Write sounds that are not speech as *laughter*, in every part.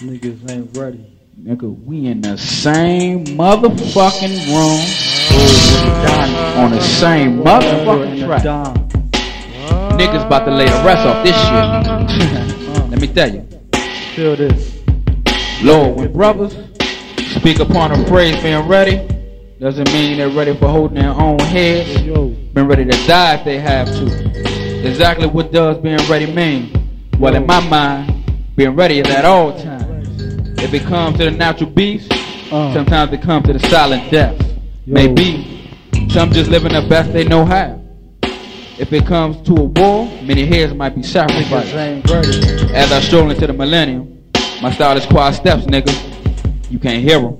Niggas ain't ready. Nigga, we in the same motherfucking room on the same motherfucking track. Niggas about to lay the rest off this shit. Uh-huh. Let me tell you. Feel this. Lord, when brothers speak upon a phrase being ready, doesn't mean they're ready for holding their own heads. Been ready to die if they have to. Exactly what does being ready mean? Well, in my mind, being ready is at all times. If it comes to the natural beast, Uh. sometimes it comes to the silent death. Maybe some just living the best they know how. If it comes to a war, many heads might be sacrificed. As I stroll into the millennium, my style is quad steps, nigga. You can't hear hear 'em.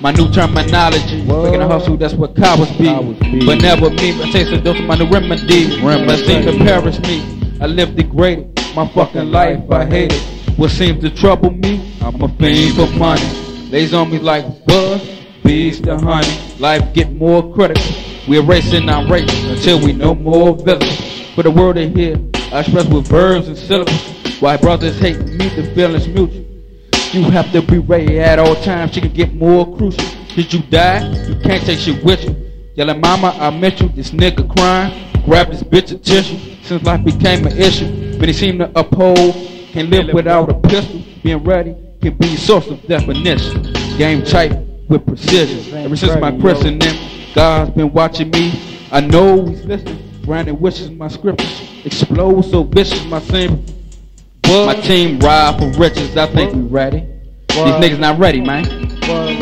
My new terminology, freaking hustle, that's what cowards be. But never me, I taste a dose of my new remedy. But seem to perish me. I live degraded, my fucking life, I hate it. What seems to trouble me, I'm a fiend for money. Lays on me like buzz, bees to honey. Life get more critical. We're racing our race until we no more villains. For the world to hear, I express with verbs and syllables. Why brothers hate me, the feelings mutual. You have to be ready at all times. She can get more crucial. Did you die? You can't take shit with you. Yelling, mama, I met you. This nigga crying. Grab this bitch a tissue. Since life became an issue, many seemed to uphold. Can't live without a pistol. Being ready can be source of definition. Game tight with precision. Ever since my christening, God's been watching me. I know He's listening. Granted wishes my scriptures explode so vicious. My sin my team ride for riches. I think we ready. These niggas not ready, man.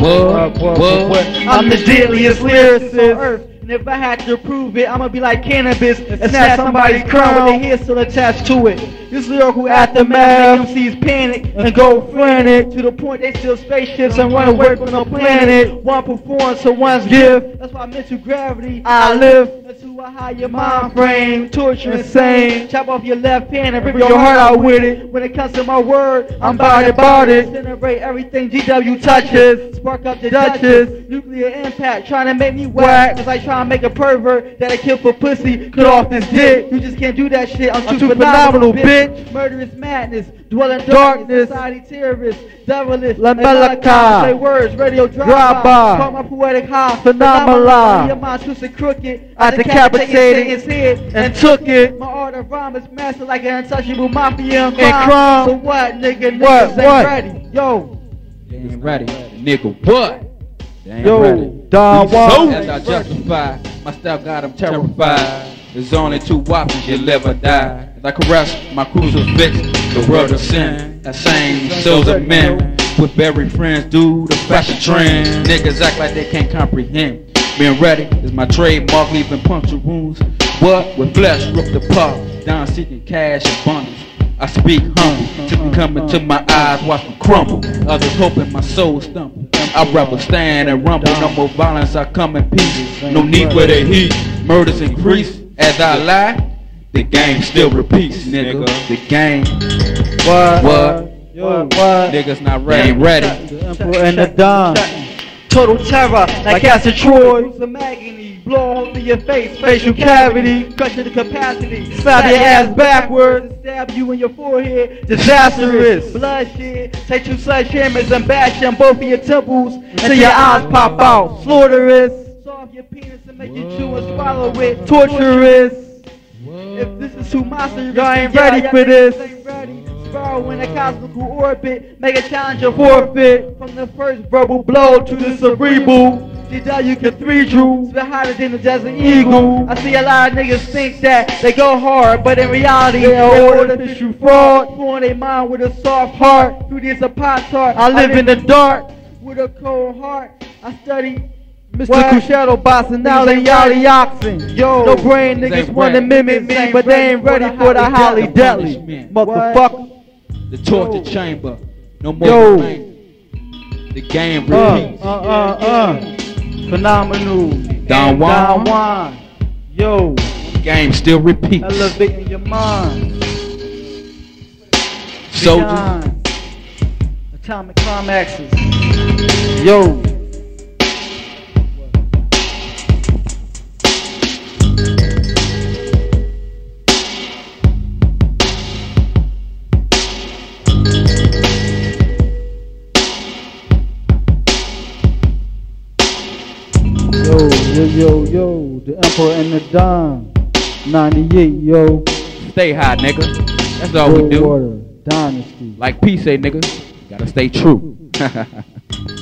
What? What? I'm the deadliest lyricist on earth. And if I had to prove it, I'ma be like cannabis and snatch somebody's crown with their hair still attached to it. This lyrical aftermath MCs panic and go frantic to the point they steal spaceships and run away from the planet. One performs to one's gift. That's why mental gravity I live higher mind frame. Torture insane. Chop off your left hand and rip your heart out with it. When it comes to my word, I'm about it, about it. Generate everything GW touches. Spark up the Duchess. Nuclear impact. Trying to make me whack. It's like trying to make a pervert that I kill for pussy. Cut off his dick. You just can't do that shit. I'm too, phenomenal, bitch. Murderous madness. Dwell in darkness. Society terrorist. Devilish. La Malachi. Malachi. Say words. Radio drive Drive by. Caught my poetic high. Phenomenal. Your mind twisted crooked. I decapitated his head and took it. My art of rhyme is master like an untouchable mafia and And crime. crime. So what, nigga? What, Niggas ain't what? ready. Yo. Ain't ready. Nigga, what? They ain't Yo, ready. Don We Juan. so As I justify, my style got them terrified. There's only two options, you live or die. As I caress my crucifix, the world of sin. That same souls of men. With buried friends do the fashion trend. Niggas act like they can't comprehend. Being ready is my trademark, leaving puncture wounds. What? With flesh ripped apart. Down seeking cash abundance. I speak humble, to come into my eyes, watch me crumble. Others hoping my soul stumble. I'd rather stand and rumble. No more violence, I come in peace. No need for the heat. Murders increase as I lie. The game still repeats, nigga. The game. What? What? Yo, what? Niggas not ready. Ain't ready. The Emperor and the Don. Total terror, like Castor Troy. Some agony, blow a hole through your face, facial cavity, crush the capacity, slap your ass backwards, stab you in your forehead. Disastrous, bloodshed. Take two sledgehammers and bash them both of your temples until your eyes pop out. Slaughterous, solve your penis and make you chew and swallow it. Torturous. If this is too monster, you ain't ready for this. Spiral in a cosmical orbit, make a challenge a forfeit. From the first verbal blow to the cerebral. GW cathedral, spit hotter than the desert eagle. I see a lot of niggas think that they go hard, but in reality, they are all artificial fraud. Pouring their mind with a soft heart. Through this apart tart, I live in the dark with a cold heart. I study Mr. Mystical shadow boxing out and yali oxen. Yo, No brain niggas wanna mimic me, but they ain't ready for the Holly deadly. Motherfucker. The torture chamber. No more Yo. remain. The game Uh, repeats. uh, uh, uh. Phenomenal. Don Juan. Don Juan. Yo, Game still repeats. elevating your mind. Soldiers. Beyond. Atomic climaxes. Yo. Yo, yo, yo, the Emperor and the Don. 98, yo. Stay high, nigga. That's all we do. Water, Dynasty. Like P say, nigga, gotta stay true. *laughs*